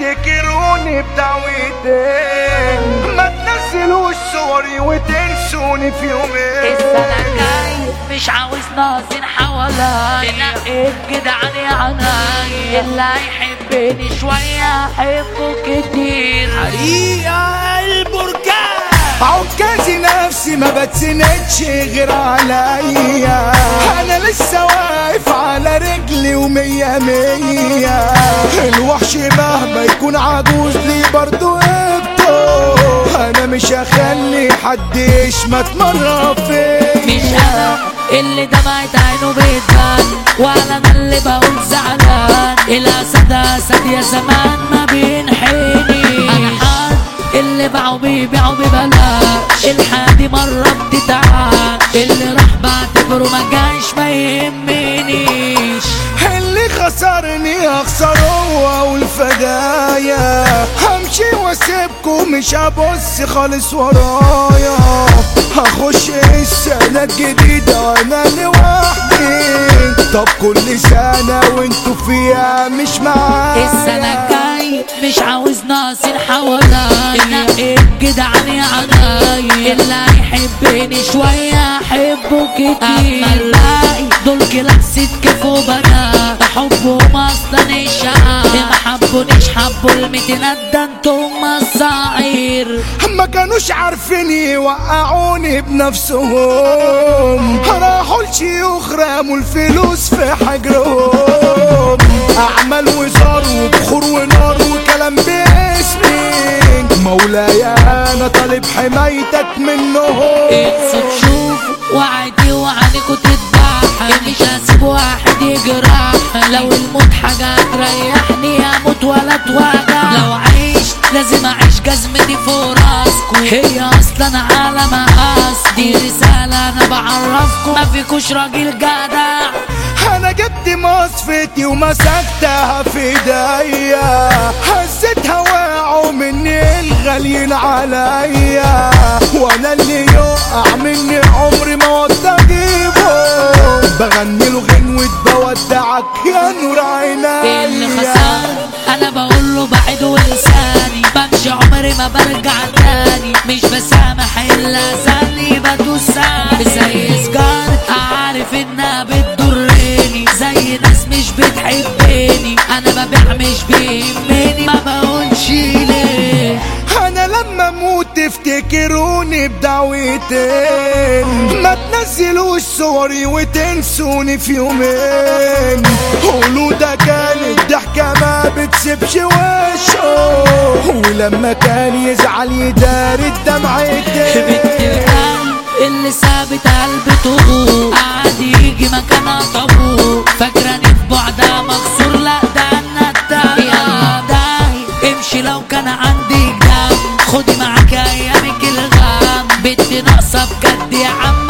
تفتكروني بدعوتين ما تنزلوش صوري وتنسوني في يومين. السنة الجاي مش عاوز ناظر حواليا. نقيت كده عني عناي اللي هيحبني شوية أحبه كتير. حريقة البركان. عكازي نفسي ما بتسندش غير عليا. أنا لسه واقف رجلي ومية مية. الوحش مهما يكون عجوز لي برضو قبطه أنا مش هخلي حد يشمت مرة فيا. مش أنا اللي دمعت عينه بيتبان ولا أنا اللي بقول زعلان. الاسد اسد يا زمان ما بينحني أنا حد اللي باعوا بيبيعوا ببلاش. الحادي مرة بتتعب اللي راح بعتبره ما جاش ما يهمنيش. خسرني اخسر هو والفدايا همشي واسيبكم مش هبص خالص ورايا. هخش السنة الجديدة وأنا لوحدي. طب كل سنة وانتوا فيها مش معايا. السنة الجاي مش عاوز ناصر حواليا. كده عني عناي اللي هيحبني شوية أحبه كتير. اما الباقي دول كلاس كيف وبنات. حبهم أصلا الشقا ما حبونيش حبوا المتينات ده أنتم الصعير ما كانوش عارفين يوقعوني بنفسهم. راحوا لشيوخ رموا الفلوس في حجرهم. اعمال وزار وبخور ونار وكلام باسمي مولاي أنا طالب حمايتك منهم. انسوا تشوفوا وعدي وعليكوا تذبح مش هسيب واحد يجرح لو الموت حاجة تريحني أموت ولا اتوجع لو عيش لازم أعيش جزمتي فوق راسكو. هي أصلا عالم قصد دي رسالة أنا بعرفكم ما فيكوش راجل جدع. أنا جبت مصفتي ومسكتها في إيديا. هزتها وقعوا مني الغاليين عليا. وأنا اللي يقع مني عمري. ما بغني له غنوة بودعك يا نور اللي عينيا خسر أنا بقول له بعيد ولساني بمشي عمري ما برجع تاني. مش بسامح إلا زلي بدوس ثاني. زي سجارة عارف إنها بتضرني. زي ناس مش بتحبني. أنا ببيع مش بيهمني تفتكروني بدعوتين؟ ما تنزلوش صوري وتنسوني في يومين. قولوا ده كانت ضحكة ما بتسيبش وشه. ولما كان يزعل يداري بنت الدمعتين القلب اللي ثابت قلبته قعد يجي مكانها طابور فاكراني في بعدها مكسور؟ لا ده أنا داي امشي لو كان عندي دم خدي معاك ايامك الغام بنتي ناقصة بجد يا عم.